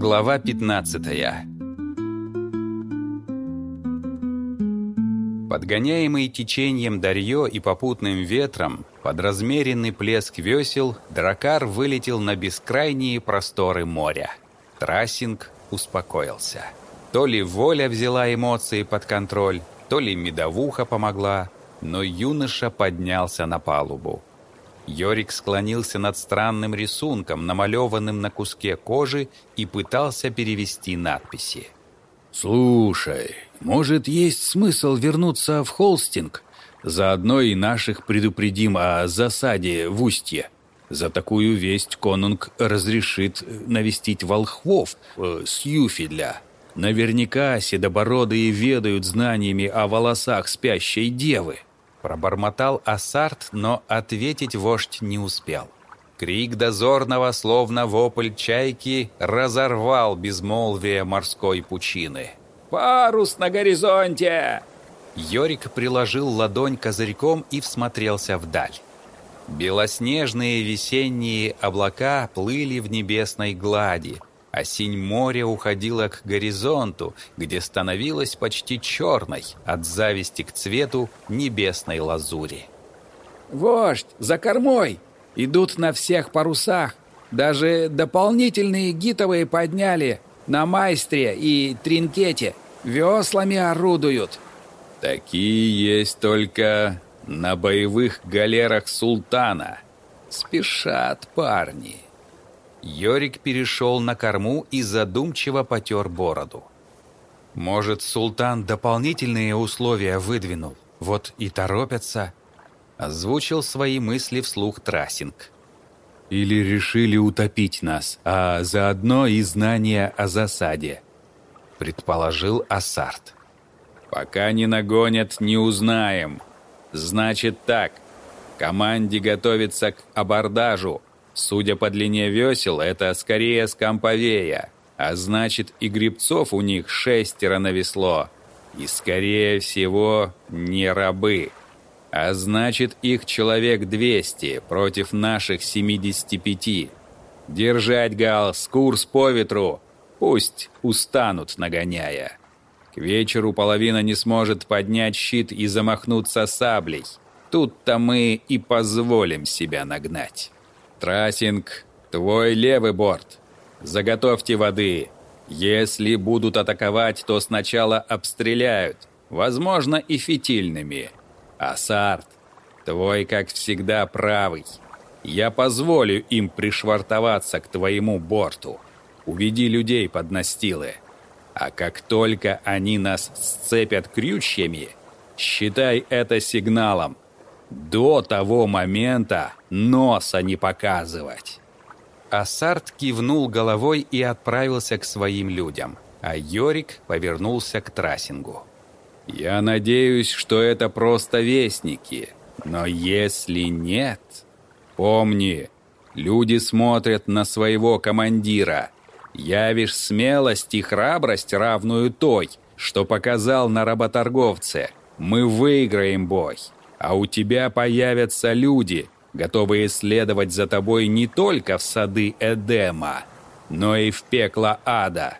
Глава 15 Подгоняемый течением Дарьё и попутным ветром, под размеренный плеск весел, дракар вылетел на бескрайние просторы моря. Трассинг успокоился. То ли воля взяла эмоции под контроль, то ли медовуха помогла, но юноша поднялся на палубу. Йорик склонился над странным рисунком, намалеванным на куске кожи, и пытался перевести надписи. «Слушай, может, есть смысл вернуться в Холстинг? Заодно и наших предупредим о засаде в Устье. За такую весть конунг разрешит навестить волхвов э, с Юфидля. Наверняка седобородые ведают знаниями о волосах спящей девы». Пробормотал Ассарт, но ответить вождь не успел. Крик дозорного, словно вопль чайки, разорвал безмолвие морской пучины. «Парус на горизонте!» Йорик приложил ладонь козырьком и всмотрелся вдаль. Белоснежные весенние облака плыли в небесной глади, а синь моря уходила к горизонту, где становилась почти черной от зависти к цвету небесной лазури. «Вождь, за кормой! Идут на всех парусах! Даже дополнительные гитовые подняли на майстре и тринкете! Веслами орудуют!» «Такие есть только на боевых галерах султана. Спешат парни!» Йорик перешел на корму и задумчиво потер бороду. «Может, султан дополнительные условия выдвинул? Вот и торопятся?» Озвучил свои мысли вслух Трассинг. «Или решили утопить нас, а заодно и знания о засаде», предположил Ассарт. «Пока не нагонят, не узнаем. Значит так, команде готовится к абордажу, Судя по длине весел, это скорее скамповея, а значит и грибцов у них шестеро на весло. И скорее всего не рабы. А значит их человек 200 против наших 75. Держать галс, курс по ветру, пусть устанут нагоняя. К вечеру половина не сможет поднять щит и замахнуться саблей. Тут-то мы и позволим себя нагнать. Трассинг, твой левый борт. Заготовьте воды. Если будут атаковать, то сначала обстреляют, возможно, и фитильными. Асарт, твой, как всегда, правый. Я позволю им пришвартоваться к твоему борту. Уведи людей под настилы. А как только они нас сцепят крючьями, считай это сигналом. До того момента носа не показывать. Ассарт кивнул головой и отправился к своим людям, а Йорик повернулся к трассингу. «Я надеюсь, что это просто вестники, но если нет, помни, люди смотрят на своего командира. Явишь смелость и храбрость, равную той, что показал на работорговце. Мы выиграем бой» а у тебя появятся люди, готовые следовать за тобой не только в сады Эдема, но и в пекло ада.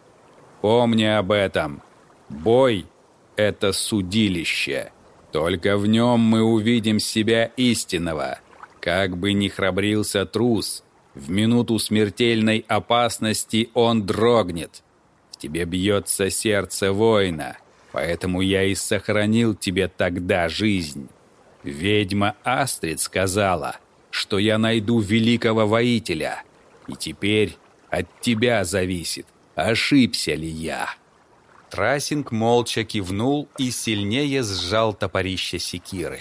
Помни об этом. Бой — это судилище. Только в нем мы увидим себя истинного. Как бы ни храбрился трус, в минуту смертельной опасности он дрогнет. В тебе бьется сердце воина, поэтому я и сохранил тебе тогда жизнь». Ведьма Астрид сказала, что я найду великого воителя, и теперь от тебя зависит, ошибся ли я». Трасинг молча кивнул и сильнее сжал топорище секиры.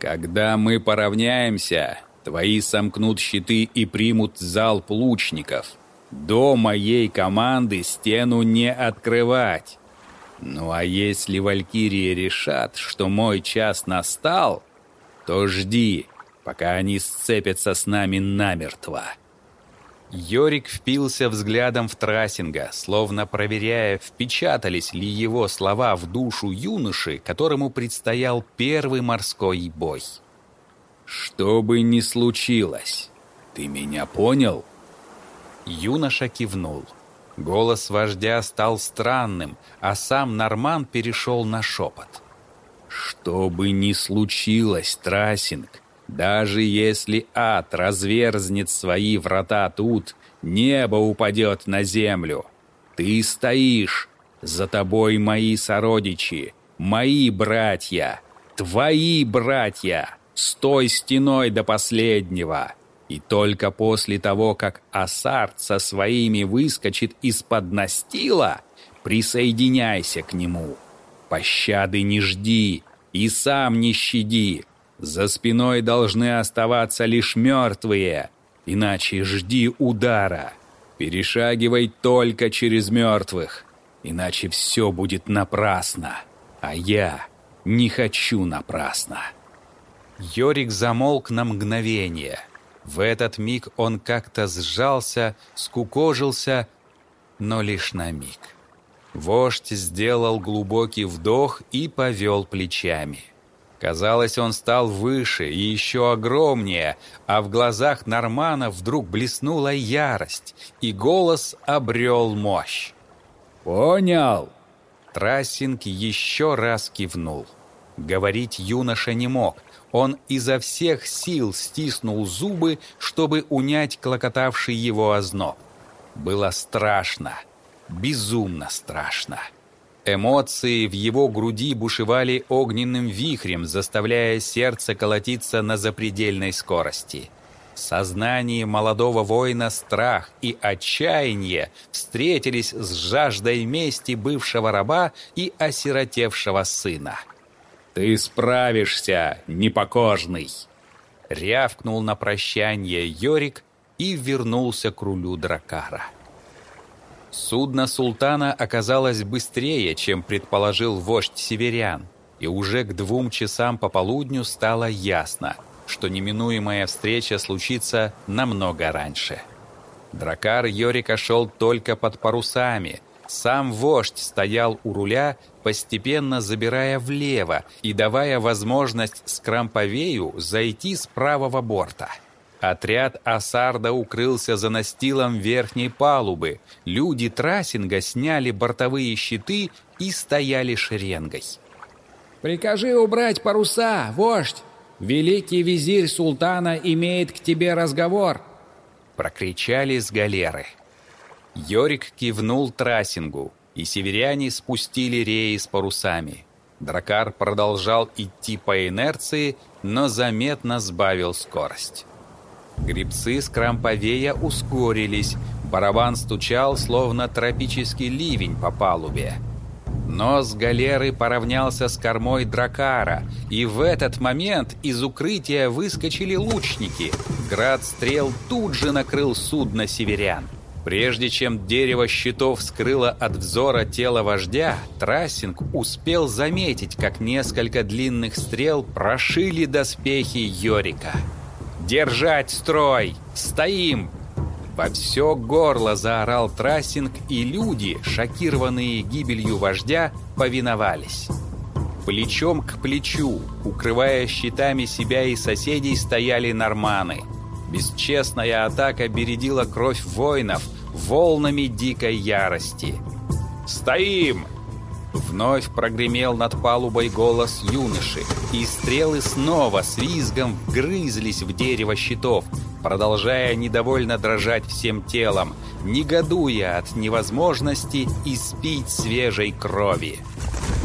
«Когда мы поравняемся, твои сомкнут щиты и примут залп лучников. До моей команды стену не открывать. Ну а если валькирии решат, что мой час настал, то жди, пока они сцепятся с нами намертво. Йорик впился взглядом в Трассинга, словно проверяя, впечатались ли его слова в душу юноши, которому предстоял первый морской бой. «Что бы ни случилось, Ты меня понял?» Юноша кивнул. Голос вождя стал странным, а сам Норман перешел на шепот. «Что бы ни случилось, Трассинг, даже если ад разверзнет свои врата тут, небо упадет на землю. Ты стоишь, за тобой мои сородичи, мои братья, твои братья. Стой стеной до последнего. И только после того, как Асарт со своими выскочит из-под настила, присоединяйся к нему. Пощады не жди и сам не щади. За спиной должны оставаться лишь мертвые, иначе жди удара. Перешагивай только через мертвых, иначе все будет напрасно. А я не хочу напрасно. Йорик замолк на мгновение. В этот миг он как-то сжался, скукожился, но лишь на миг. Вождь сделал глубокий вдох и повел плечами. Казалось, он стал выше и еще огромнее, а в глазах Нормана вдруг блеснула ярость, и голос обрел мощь. «Понял!» Трассинг еще раз кивнул. Говорить юноша не мог. Он изо всех сил стиснул зубы, чтобы унять клокотавший его озноб. Было страшно, безумно страшно. Эмоции в его груди бушевали огненным вихрем, заставляя сердце колотиться на запредельной скорости. В сознании молодого воина страх и отчаяние встретились с жаждой мести бывшего раба и осиротевшего сына. «Ты справишься, непокорный!» Рявкнул на прощание Йорик и вернулся к рулю Дракара. Судно султана оказалось быстрее, чем предположил вождь северян, и уже к двум часам пополудню стало ясно, что неминуемая встреча случится намного раньше. Дракар Йорика шел только под парусами – сам вождь стоял у руля, постепенно забирая влево и давая возможность скрамповею зайти с правого борта. Отряд Асарда укрылся за настилом верхней палубы. Люди трассинга сняли бортовые щиты и стояли шеренгой. «Прикажи убрать паруса, вождь! Великий визирь султана имеет к тебе разговор!» Прокричали с галеры. Йорик кивнул трассингу, и северяне спустили реи с парусами. Дракар продолжал идти по инерции, но заметно сбавил скорость. Грибцы с крамповея ускорились, барабан стучал, словно тропический ливень по палубе. Нос галеры поравнялся с кормой дракара, и в этот момент из укрытия выскочили лучники. Град стрел тут же накрыл судно северян. Прежде чем дерево щитов скрыло от взора тело вождя, Трассинг успел заметить, как несколько длинных стрел прошили доспехи Йорика. «Держать строй! Стоим!» Во все горло заорал Трассинг, и люди, шокированные гибелью вождя, повиновались. Плечом к плечу, укрывая щитами себя и соседей, стояли норманы – Бесчестная атака бередила кровь воинов волнами дикой ярости. «Стоим!» Вновь прогремел над палубой голос юноши, и стрелы снова с визгом вгрызлись в дерево щитов, продолжая недовольно дрожать всем телом, негодуя от невозможности испить свежей крови.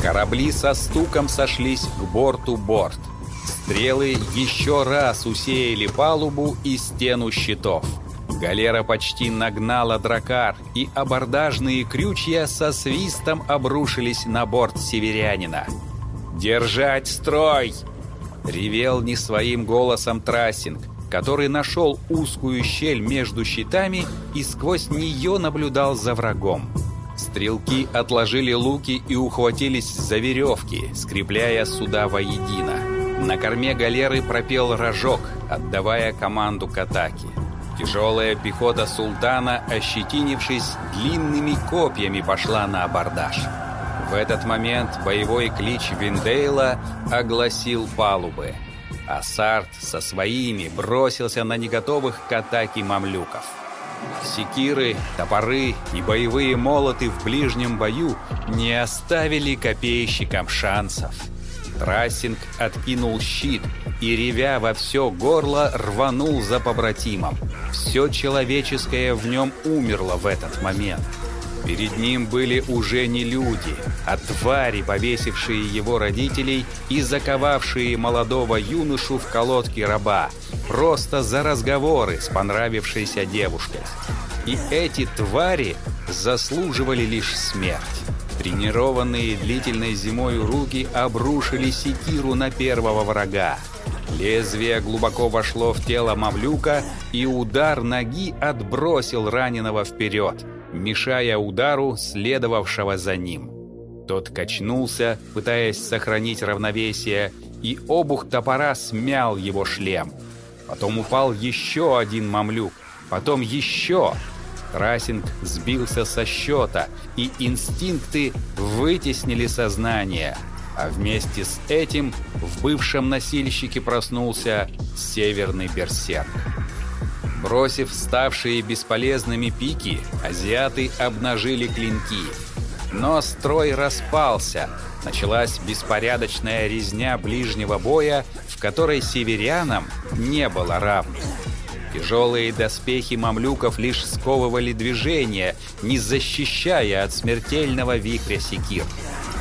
Корабли со стуком сошлись к борту борт. Стрелы еще раз усеяли палубу и стену щитов. Галера почти нагнала дракар, и абордажные крючья со свистом обрушились на борт северянина. «Держать строй!» Ревел не своим голосом трассинг, который нашел узкую щель между щитами и сквозь нее наблюдал за врагом. Стрелки отложили луки и ухватились за веревки, скрепляя суда воедино. На корме галеры пропел рожок, отдавая команду к атаке. Тяжелая пехота султана, ощетинившись длинными копьями, пошла на абордаж. В этот момент боевой клич Виндейла огласил палубы. Асарт со своими бросился на неготовых к атаке мамлюков. Секиры, топоры и боевые молоты в ближнем бою не оставили копейщикам шансов. Трассинг откинул щит и, ревя во все горло, рванул за побратимом. Все человеческое в нем умерло в этот момент. Перед ним были уже не люди, а твари, повесившие его родителей и заковавшие молодого юношу в колодки раба, просто за разговоры с понравившейся девушкой. И эти твари заслуживали лишь смерть. Тренированные длительной зимой руки обрушили секиру на первого врага. Лезвие глубоко вошло в тело Мавлюка, и удар ноги отбросил раненого вперед, мешая удару следовавшего за ним. Тот качнулся, пытаясь сохранить равновесие, и обух топора смял его шлем. Потом упал еще один мамлюк, потом еще, Расинг сбился со счета, и инстинкты вытеснили сознание. А вместе с этим в бывшем носильщике проснулся северный берсерк. Бросив ставшие бесполезными пики, азиаты обнажили клинки. Но строй распался. Началась беспорядочная резня ближнего боя, в которой северянам не было равных. Тяжелые доспехи мамлюков лишь сковывали движение, не защищая от смертельного вихря секир.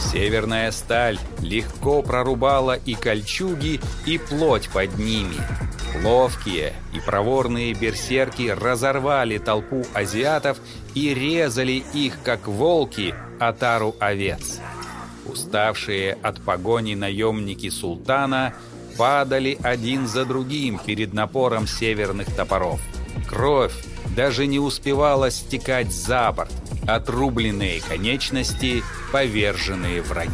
Северная сталь легко прорубала и кольчуги, и плоть под ними. Ловкие и проворные берсерки разорвали толпу азиатов и резали их, как волки, отару овец. Уставшие от погони наемники султана – падали один за другим перед напором северных топоров. Кровь даже не успевала стекать за борт, отрубленные конечности, поверженные враги.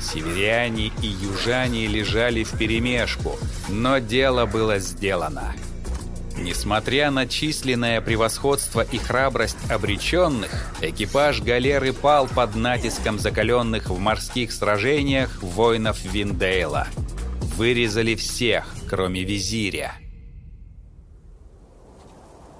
Северяне и южане лежали вперемешку, но дело было сделано. Несмотря на численное превосходство и храбрость обреченных, экипаж галеры пал под натиском закаленных в морских сражениях воинов Виндейла – Вырезали всех, кроме визиря.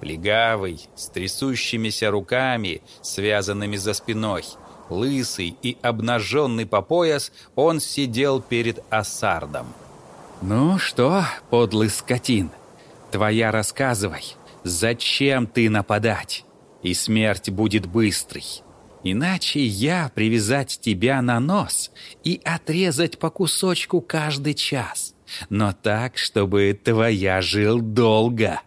Плегавый, с трясущимися руками, связанными за спиной, лысый и обнаженный по пояс, он сидел перед Асардом. «Ну что, подлый скотин, твоя рассказывай, зачем ты нападать? И смерть будет быстрой. Иначе я привязать тебя на нос и отрезать по кусочку каждый час. Но так, чтобы твоя жил долго.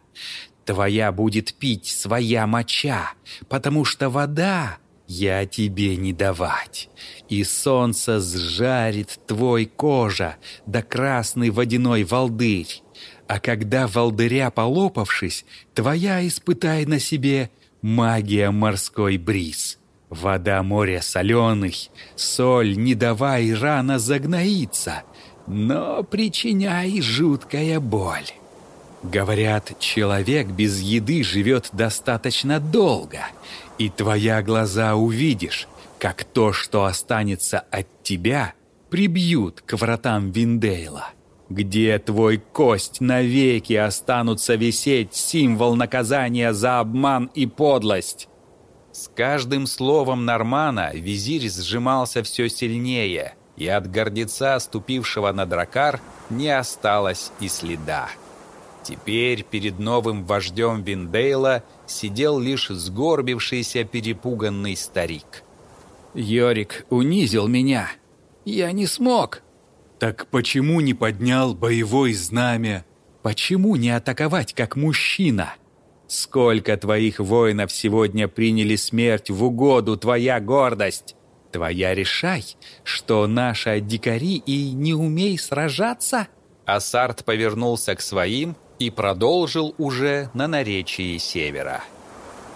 Твоя будет пить своя моча, потому что вода я тебе не давать. И солнце сжарит твой кожа, да красный водяной волдырь. А когда волдыря полопавшись, твоя испытай на себе магия морской бриз». Вода моря соленый, соль не давай рано загноиться, но причиняй жуткая боль. Говорят, человек без еды живет достаточно долго, и твоя глаза увидишь, как то, что останется от тебя, прибьют к вратам Виндейла, где твой кость навеки останутся висеть символ наказания за обман и подлость. С каждым словом Нормана визирь сжимался все сильнее, и от гордеца, ступившего на дракар, не осталось и следа. Теперь перед новым вождем Виндейла сидел лишь сгорбившийся перепуганный старик. «Йорик унизил меня. Я не смог». «Так почему не поднял боевой знамя? Почему не атаковать как мужчина?» Сколько твоих воинов сегодня приняли смерть в угоду, твоя гордость? Твоя решай, что наши дикари и не умей сражаться?» Асарт повернулся к своим и продолжил уже на наречии севера.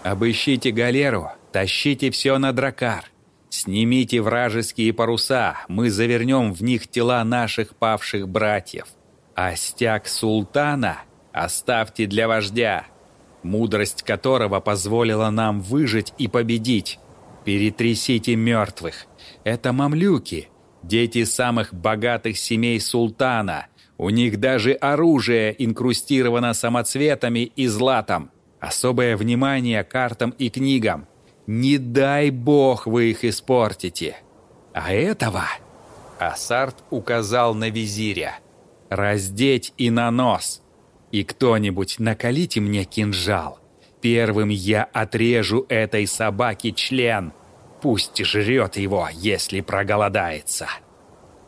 «Обыщите галеру, тащите все на дракар. Снимите вражеские паруса, мы завернем в них тела наших павших братьев. А стяг султана оставьте для вождя, мудрость которого позволила нам выжить и победить. Перетрясите мертвых. Это мамлюки, дети самых богатых семей султана, У них даже оружие инкрустировано самоцветами и златом. Особое внимание картам и книгам. Не дай бог вы их испортите. А этого...» Асарт указал на визиря. «Раздеть и на нос. И кто-нибудь накалите мне кинжал. Первым я отрежу этой собаке член. Пусть жрет его, если проголодается».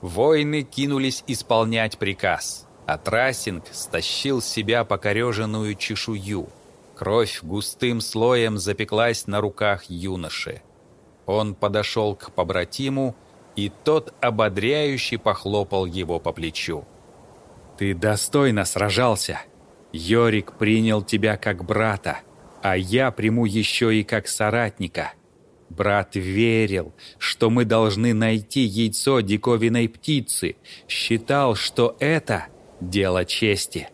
Воины кинулись исполнять приказ, а Трассинг стащил с себя покореженную чешую. Кровь густым слоем запеклась на руках юноши. Он подошел к побратиму, и тот ободряюще похлопал его по плечу. «Ты достойно сражался. Йорик принял тебя как брата, а я приму еще и как соратника. Брат верил, что мы должны найти яйцо диковинной птицы, считал, что это дело чести.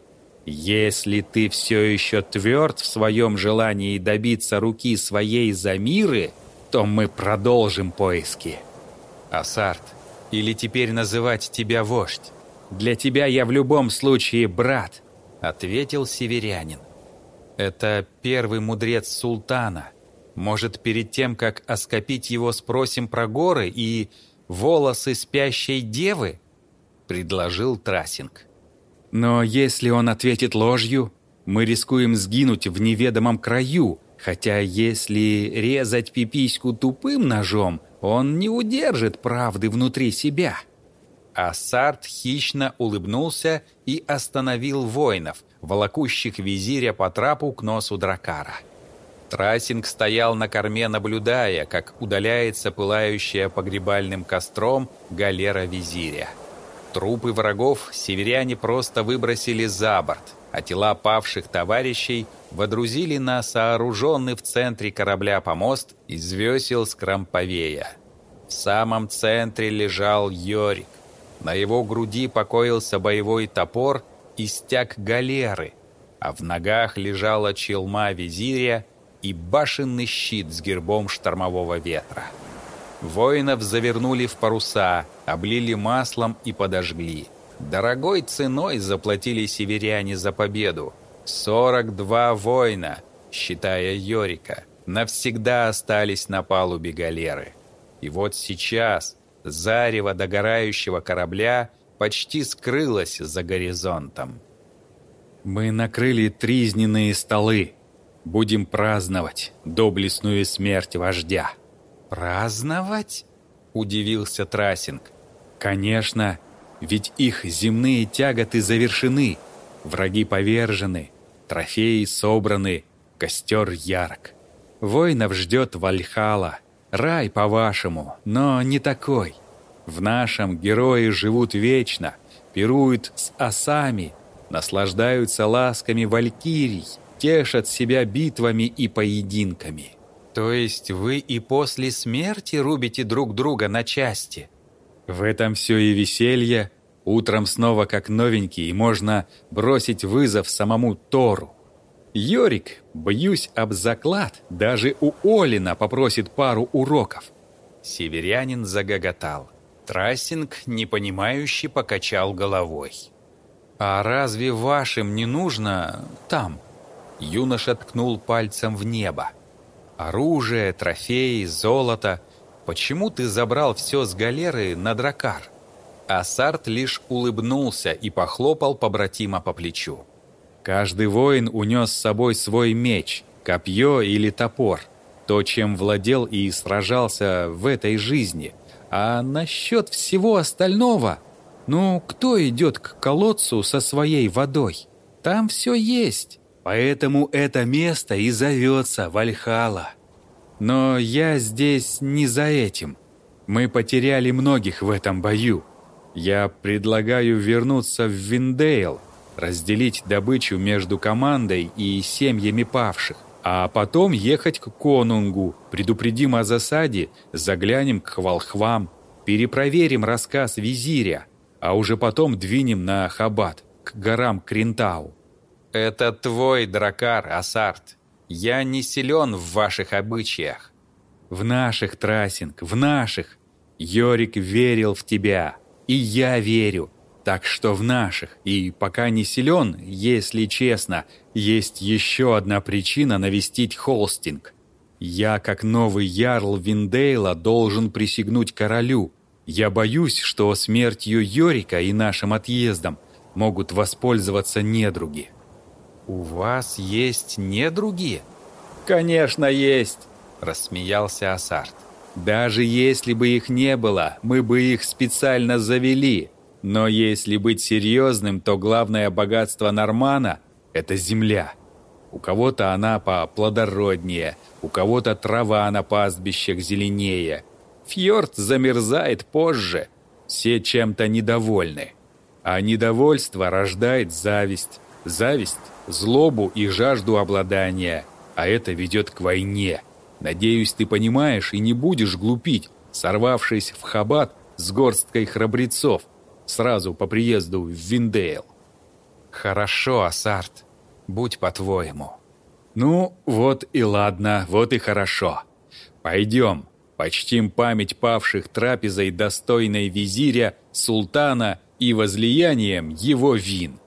Если ты все еще тверд в своем желании добиться руки своей Замиры, то мы продолжим поиски. Асарт, или теперь называть тебя вождь? Для тебя я в любом случае брат, ответил северянин. Это первый мудрец султана, может, перед тем, как оскопить его, спросим про горы и волосы спящей девы?» — предложил Трасинг. «Но если он ответит ложью, мы рискуем сгинуть в неведомом краю, хотя если резать пипиську тупым ножом, он не удержит правды внутри себя». Ассарт хищно улыбнулся и остановил воинов, волокущих визиря по трапу к носу дракара. Трассинг стоял на корме, наблюдая, как удаляется пылающая погребальным костром галера визиря. Трупы врагов северяне просто выбросили за борт, а тела павших товарищей водрузили на сооруженный в центре корабля помост из весел Скрамповея. В самом центре лежал Йорик. На его груди покоился боевой топор и стяг галеры, а в ногах лежала челма визиря и башенный щит с гербом штормового ветра. Воинов завернули в паруса, облили маслом и подожгли. Дорогой ценой заплатили северяне за победу. 42 воина, считая Йорика, навсегда остались на палубе галеры. И вот сейчас зарево догорающего корабля почти скрылось за горизонтом. «Мы накрыли тризненные столы», Будем праздновать доблестную смерть вождя». «Праздновать?» – удивился Трасинг. «Конечно, ведь их земные тяготы завершены, враги повержены, трофеи собраны, костер ярк. Воинов ждет Вальхала, рай по-вашему, но не такой. В нашем герои живут вечно, пируют с осами, наслаждаются ласками валькирий, тешат себя битвами и поединками. То есть вы и после смерти рубите друг друга на части? В этом все и веселье. Утром снова как новенький, и можно бросить вызов самому Тору. Йорик, бьюсь об заклад, даже у Олина попросит пару уроков. Северянин загоготал. Трассинг, непонимающе, покачал головой. «А разве вашим не нужно там, Юноша ткнул пальцем в небо. «Оружие, трофеи, золото. Почему ты забрал все с галеры на дракар?» Асарт лишь улыбнулся и похлопал побратима по плечу. Каждый воин унес с собой свой меч, копье или топор, то, чем владел и сражался в этой жизни. А насчет всего остального, ну, кто идет к колодцу со своей водой? Там все есть. Поэтому это место и зовется Вальхала. Но я здесь не за этим. Мы потеряли многих в этом бою. Я предлагаю вернуться в Виндейл, разделить добычу между командой и семьями павших, а потом ехать к Конунгу, предупредим о засаде, заглянем к волхвам, перепроверим рассказ визиря, а уже потом двинем на Хабат, к горам Кринтау. «Это твой дракар, Асарт. Я не силен в ваших обычаях». «В наших, Трасинг, в наших. Йорик верил в тебя, и я верю. Так что в наших, и пока не силен, если честно, есть еще одна причина навестить Холстинг. Я, как новый ярл Виндейла, должен присягнуть королю. Я боюсь, что смертью Йорика и нашим отъездом могут воспользоваться недруги. «У вас есть недруги?» «Конечно, есть!» – рассмеялся Асарт. «Даже если бы их не было, мы бы их специально завели. Но если быть серьезным, то главное богатство Нормана – это земля. У кого-то она поплодороднее, у кого-то трава на пастбищах зеленее. Фьорд замерзает позже. Все чем-то недовольны. А недовольство рождает зависть. Зависть – злобу и жажду обладания. А это ведет к войне. Надеюсь, ты понимаешь и не будешь глупить, сорвавшись в хабат с горсткой храбрецов сразу по приезду в Виндейл. «Хорошо, Асарт, будь по-твоему». «Ну, вот и ладно, вот и хорошо. Пойдем, почтим память павших трапезой достойной визиря, султана и возлиянием его вин».